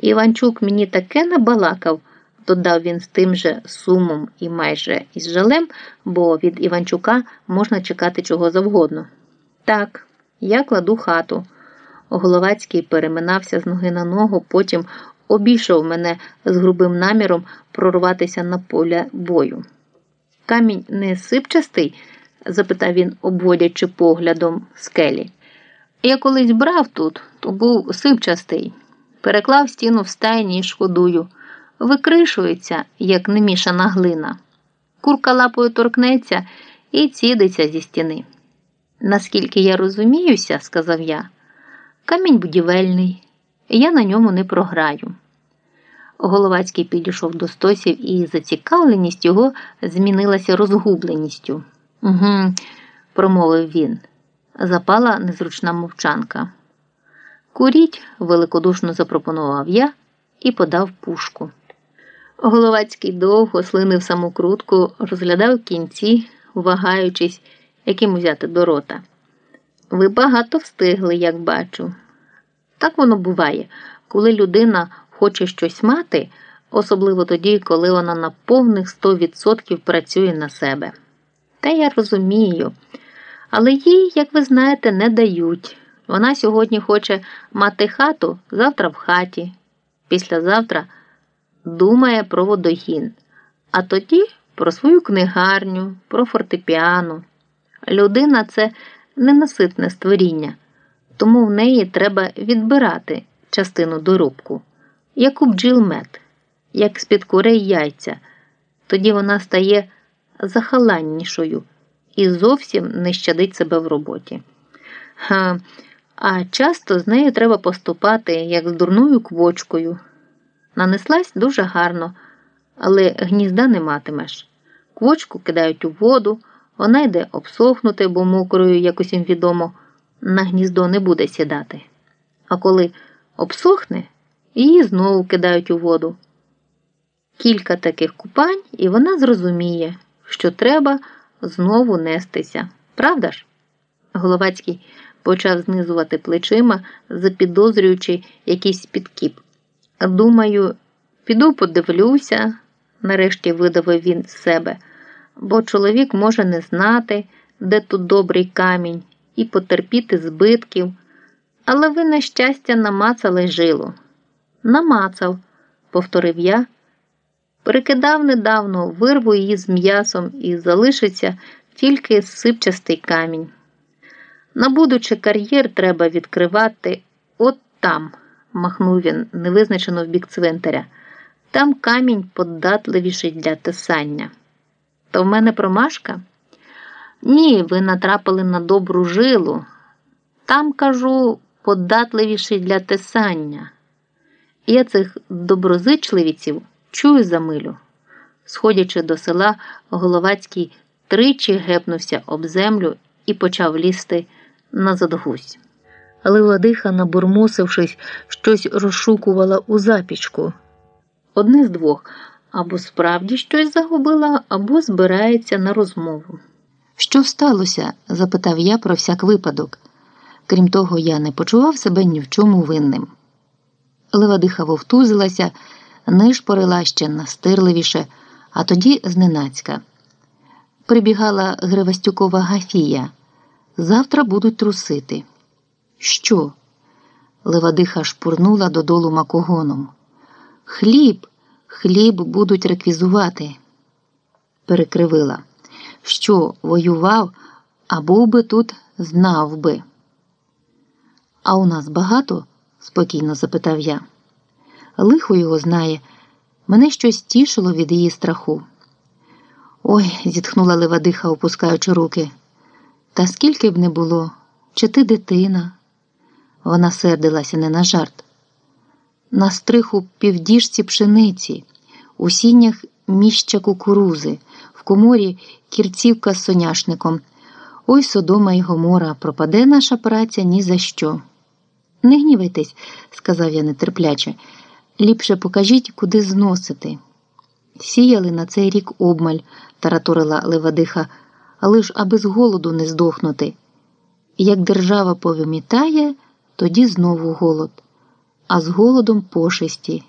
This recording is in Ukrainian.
Іванчук мені таке набалакав, додав він з тим же сумом і майже із жалем, бо від Іванчука можна чекати чого завгодно. Так, я кладу хату. Головацький переминався з ноги на ногу, потім обійшов мене з грубим наміром прорватися на поля бою. Камінь не сипчастий? запитав він, обводячи поглядом скелі. Я колись брав тут, то був сипчастий. Переклав стіну в стайні і шкодую. Викришується, як немішана глина. Курка лапою торкнеться і цідиться зі стіни. Наскільки я розуміюся, сказав я, камінь будівельний, я на ньому не програю. Головацький підійшов до стосів, і зацікавленість його змінилася розгубленістю. Угу, промовив він. Запала незручна мовчанка. Куріть, великодушно запропонував я і подав пушку. Головацький довго слинив самокрутку, розглядав кінці, вагаючись, яким взяти до рота. Ви багато встигли, як бачу. Так воно буває, коли людина хоче щось мати, особливо тоді, коли вона на повних 100% працює на себе. Та я розумію, але їй, як ви знаєте, не дають. Вона сьогодні хоче мати хату завтра в хаті, післязавтра думає про водогін, а тоді про свою книгарню, про фортепіано. Людина це ненаситне створіння, тому в неї треба відбирати частину доробку, як у бджіл мед, як з-під курей яйця. Тоді вона стає захаланнішою і зовсім не щадить себе в роботі. А часто з нею треба поступати, як з дурною квочкою. Нанеслась дуже гарно, але гнізда не матимеш. Квочку кидають у воду, вона йде обсохнути, бо мокрою, як усім відомо, на гніздо не буде сідати. А коли обсохне, її знову кидають у воду. Кілька таких купань, і вона зрозуміє, що треба знову нестися. Правда ж? Головацький почав знизувати плечима, запідозрюючи якийсь підкіп. Думаю, піду подивлюся, нарешті видавив він з себе, бо чоловік може не знати, де тут добрий камінь, і потерпіти збитків. Але ви, на щастя, намацали жилу. Намацав, повторив я. Перекидав недавно, вирву її з м'ясом і залишиться тільки сипчастий камінь. На будучи кар'єр треба відкривати от там, махнув він невизначено в бік цвинтаря. Там камінь податливіший для тисання. То в мене промашка? Ні, ви натрапили на добру жилу. Там, кажу, податливіший для тисання. Я цих доброзичливіців чую за милю. Сходячи до села, Головацький тричі гепнувся об землю і почав лізти назад гусь. Але Владиха, набурмосившись, щось розшукувала у запічку. Одне з двох або справді щось загубила, або збирається на розмову. Що сталося? запитав я про всяк випадок. Крім того, я не почував себе ні в чому винним. Левадиха вовтузилася, нишпорила ще настирливіше, а тоді зненацька. Прибігала Гривастюкова Гафія. Завтра будуть трусити. Що? Левадиха шпурнула додолу макогоном. Хліб, хліб будуть реквізувати. Перекривила. Що воював, а був би тут, знав би. А у нас багато? спокійно запитав я. Лихо його знає, мене щось тішило від її страху. Ой, зітхнула Левадиха, опускаючи руки. Та скільки б не було, чи ти дитина? Вона сердилася не на жарт. На стриху півдіжці пшениці, у сінях міща кукурузи, в коморі кірцівка з соняшником. Ой Содома й Гомора, пропаде наша праця ні за що. Не гнівайтесь, сказав я нетерпляче. Ліпше покажіть, куди зносити. Сіяли на цей рік обмаль, тараторила Левадиха, ж аби з голоду не здохнути. Як держава повимітає, тоді знову голод. а з голодом пошесті.